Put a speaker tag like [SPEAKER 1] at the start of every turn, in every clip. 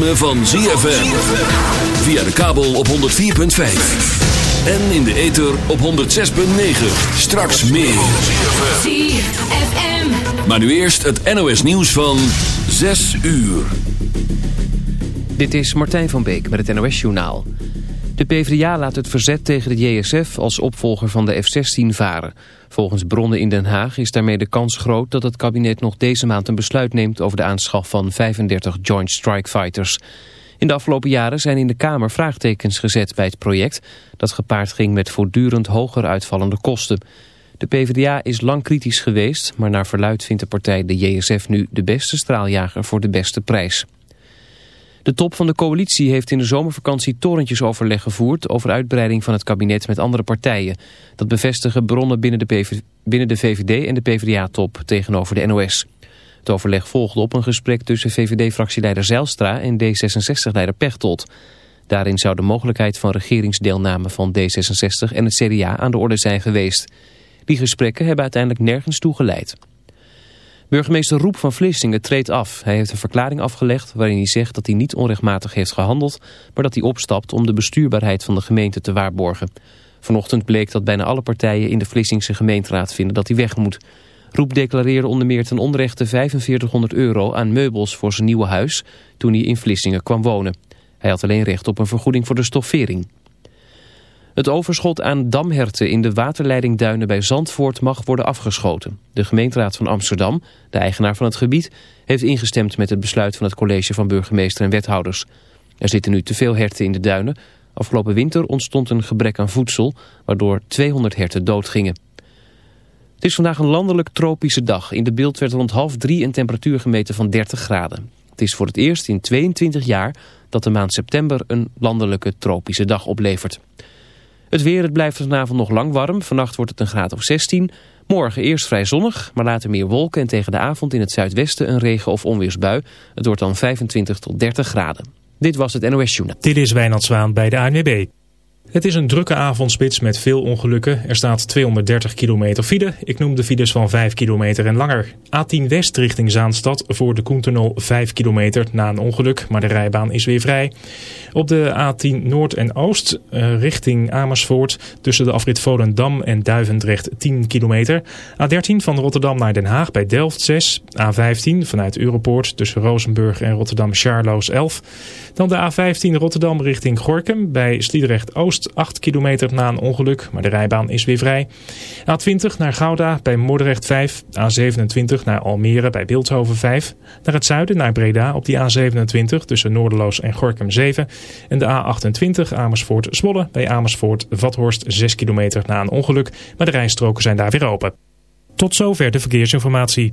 [SPEAKER 1] ritme van ZFM. Via de kabel op 104.5. En in de ether op 106.9. Straks meer.
[SPEAKER 2] ZFM.
[SPEAKER 1] Maar nu eerst het NOS nieuws van 6 uur.
[SPEAKER 3] Dit is Martijn van Beek met het NOS-journaal. De PvdA laat het verzet tegen de JSF als opvolger van de F-16 varen. Volgens bronnen in Den Haag is daarmee de kans groot dat het kabinet nog deze maand een besluit neemt over de aanschaf van 35 Joint Strike Fighters. In de afgelopen jaren zijn in de Kamer vraagtekens gezet bij het project dat gepaard ging met voortdurend hoger uitvallende kosten. De PvdA is lang kritisch geweest, maar naar verluid vindt de partij de JSF nu de beste straaljager voor de beste prijs. De top van de coalitie heeft in de zomervakantie torentjesoverleg gevoerd over uitbreiding van het kabinet met andere partijen. Dat bevestigen bronnen binnen de, binnen de VVD en de PvdA-top tegenover de NOS. Het overleg volgde op een gesprek tussen VVD-fractieleider Zijlstra en D66-leider Pechtold. Daarin zou de mogelijkheid van regeringsdeelname van D66 en het CDA aan de orde zijn geweest. Die gesprekken hebben uiteindelijk nergens toe geleid. Burgemeester Roep van Vlissingen treedt af. Hij heeft een verklaring afgelegd waarin hij zegt dat hij niet onrechtmatig heeft gehandeld, maar dat hij opstapt om de bestuurbaarheid van de gemeente te waarborgen. Vanochtend bleek dat bijna alle partijen in de Vlissingse gemeenteraad vinden dat hij weg moet. Roep declareerde onder meer ten onrechte 4500 euro aan meubels voor zijn nieuwe huis toen hij in Vlissingen kwam wonen. Hij had alleen recht op een vergoeding voor de stoffering. Het overschot aan damherten in de waterleidingduinen bij Zandvoort mag worden afgeschoten. De gemeenteraad van Amsterdam, de eigenaar van het gebied, heeft ingestemd met het besluit van het college van burgemeester en wethouders. Er zitten nu te veel herten in de duinen. Afgelopen winter ontstond een gebrek aan voedsel, waardoor 200 herten doodgingen. Het is vandaag een landelijk tropische dag. In de beeld werd rond half drie een temperatuur gemeten van 30 graden. Het is voor het eerst in 22 jaar dat de maand september een landelijke tropische dag oplevert. Het weer, het blijft vanavond nog lang warm. Vannacht wordt het een graad of 16. Morgen eerst vrij zonnig, maar later meer wolken... en tegen de avond in het zuidwesten een regen- of onweersbui. Het wordt dan 25 tot 30 graden. Dit was het NOS Journaal.
[SPEAKER 4] Dit is Wijnand Zwaan bij de ANWB. Het is een drukke avondspits met veel ongelukken. Er staat 230 kilometer file. Ik noem de files van 5 kilometer en langer. A10 West richting Zaanstad voor de Koentunnel 5 kilometer na een ongeluk, maar de rijbaan is weer vrij. Op de A10 Noord en Oost uh, richting Amersfoort tussen de afrit Volendam en Duivendrecht 10 kilometer. A13 van Rotterdam naar Den Haag bij Delft 6. A15 vanuit Europoort tussen Rozenburg en Rotterdam-Charloes 11. Dan de A15 Rotterdam richting Gorkum bij Sliedrecht Oost 8 kilometer na een ongeluk, maar de rijbaan is weer vrij. A20 naar Gouda bij Moordrecht 5. A27 naar Almere bij Beeldhoven 5. Naar het zuiden naar Breda op die A27 tussen Noorderloos en Gorkum 7. En de A28 Amersfoort Zwolle bij Amersfoort Vathorst 6 kilometer na een ongeluk, maar de rijstroken zijn daar weer open. Tot zover de verkeersinformatie.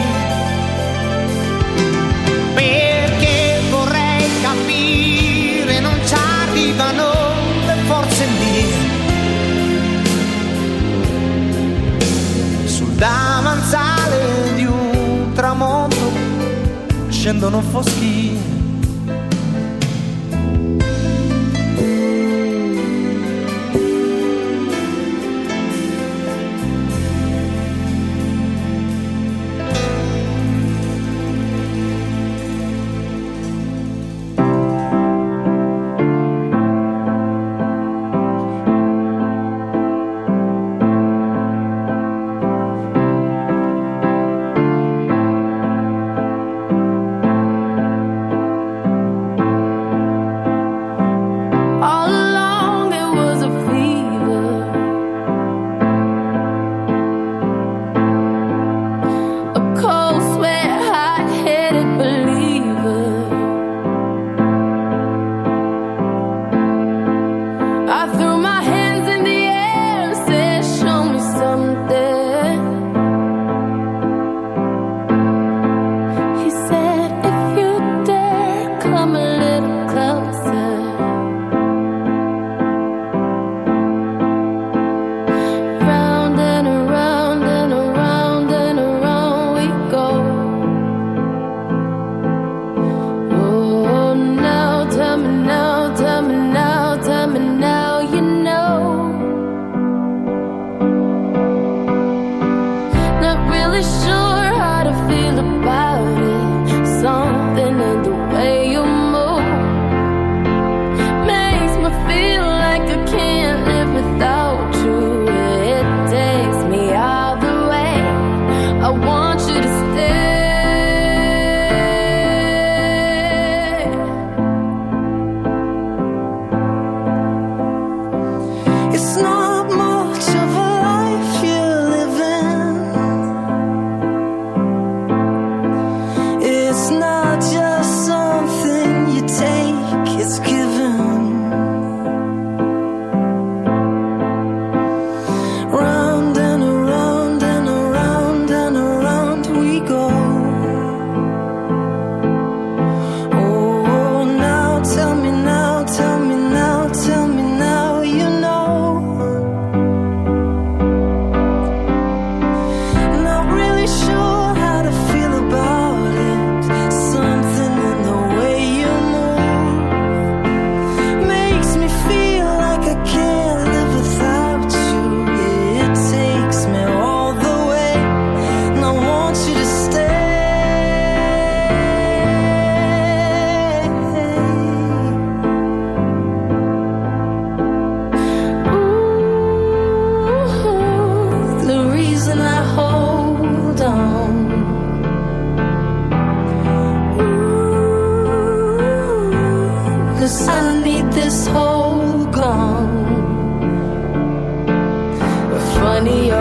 [SPEAKER 5] scendono
[SPEAKER 6] foschi.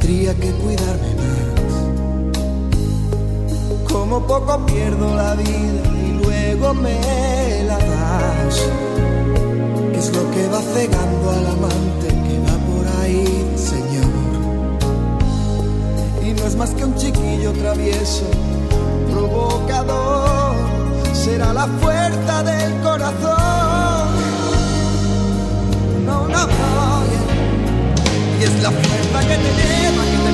[SPEAKER 7] tendría que cuidarme más. Como poco pierdo la vida y luego me la das. ¿Qué es lo que va cegando al amante que va por ahí, Señor? Y no es más que un chiquillo travieso, provocador, será la fuerza del corazón Is es la fuerza que te lleva, que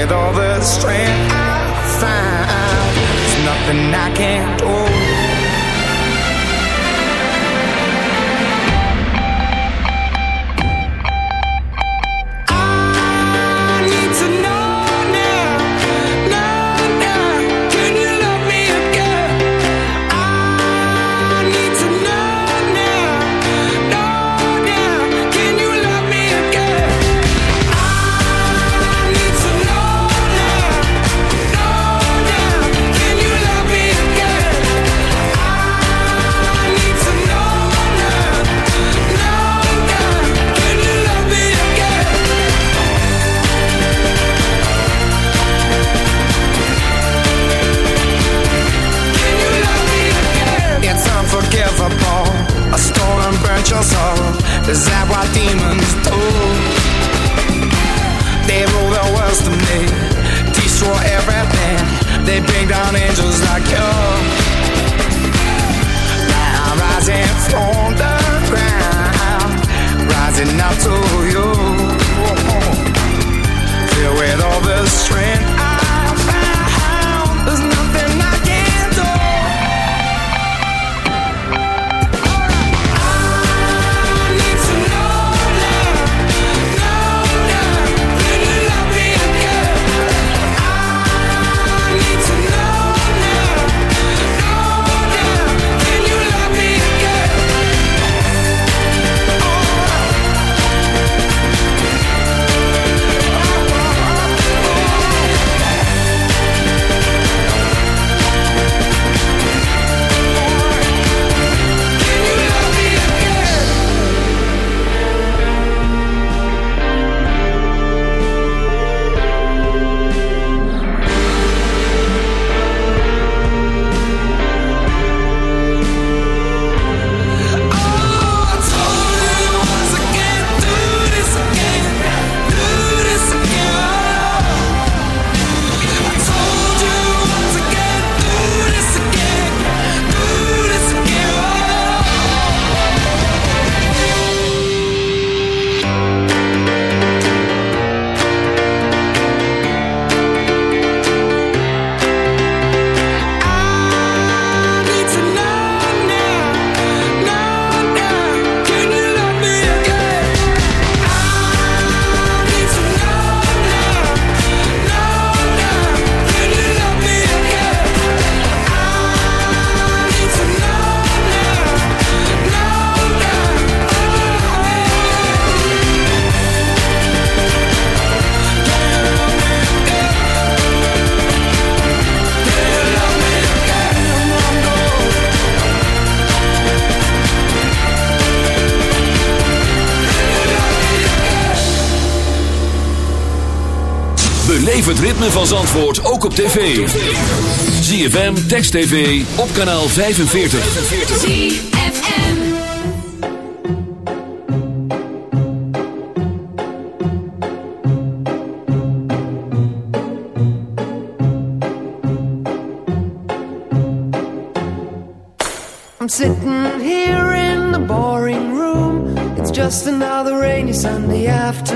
[SPEAKER 8] With all the strength I find, there's nothing I can't do. and I
[SPEAKER 9] told you. Ook op tv. ZFM, Text TV, op kanaal 45.
[SPEAKER 2] ZFM.
[SPEAKER 10] I'm sitting here in the boring room. It's just another rainy Sunday afternoon.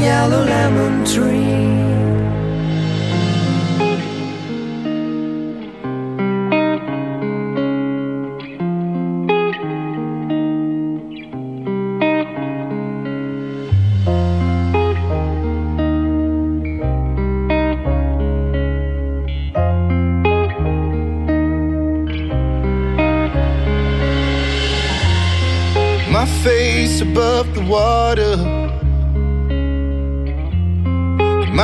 [SPEAKER 10] yellow lemon tree.
[SPEAKER 11] My face above the water.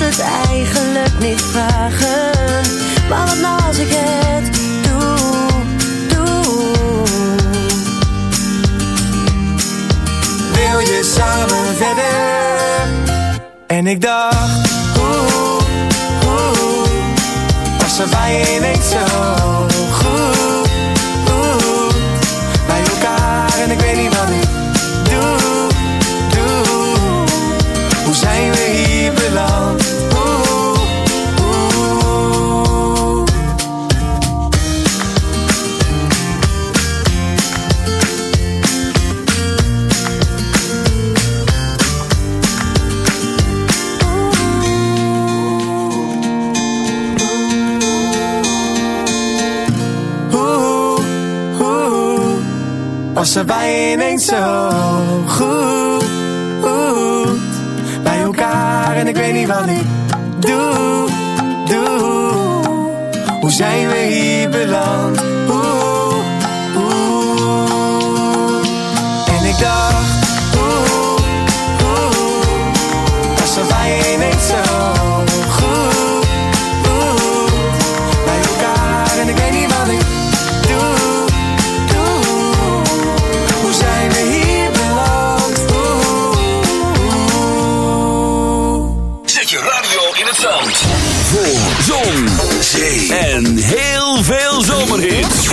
[SPEAKER 12] het eigenlijk niet vragen. Maar wat nou als ik het doe, doe?
[SPEAKER 10] Wil je samen verder? En ik dacht, hoe, hoe, was er bij je zo goed? Bij elkaar en ik weet niet wat
[SPEAKER 1] So.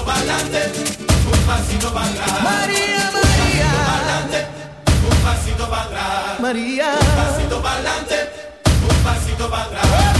[SPEAKER 5] un pasito para atrás. María, María. Adelante, un pasito para atrás. María. Un pasito para adelante, un pasito para atrás.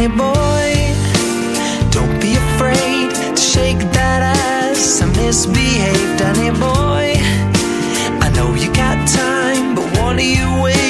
[SPEAKER 13] Danny boy, don't be afraid to shake that ass and misbehave, Danny boy. I know you got time, but what are you waiting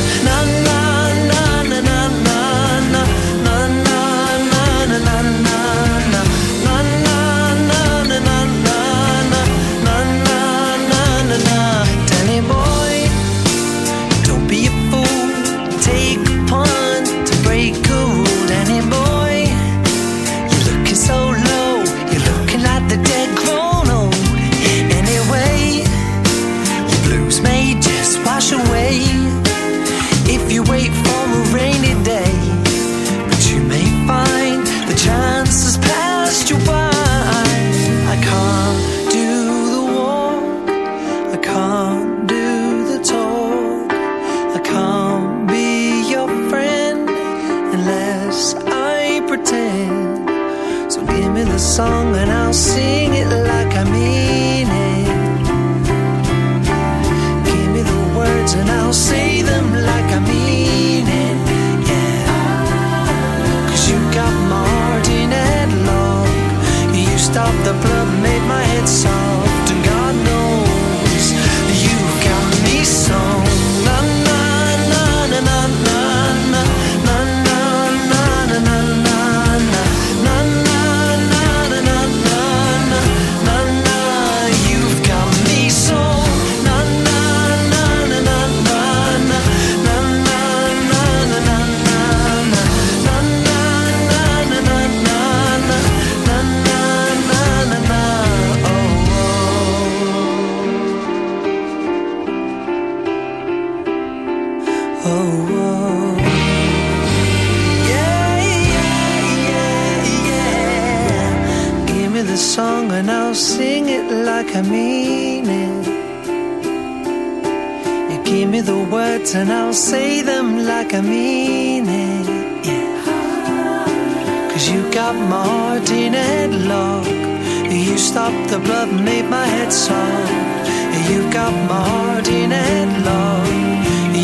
[SPEAKER 13] Stopped the blood and made my head soft. You got my heart in a headlock.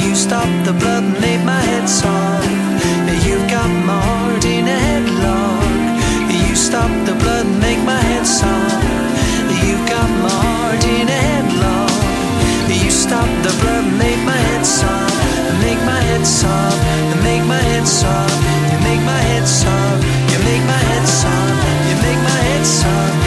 [SPEAKER 13] You stopped the blood and made my head soft. You got my heart in a headlock. You stopped the blood and make my head soft. You got my heart in a headlock. You stopped the blood and make my head soft. Make my head soft. Make my head soft. You make my head soft. You make my head soft. You make my head soft.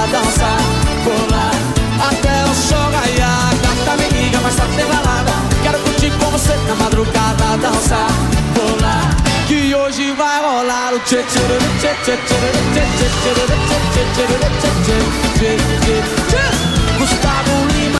[SPEAKER 14] você na madrugada dançar, rolar. Que hoje vai rolar o tchê tchê tchê tchê tchê tchê tchê tchê tchê tchê tchê tchê tchê tchê tchê Gustavo Lima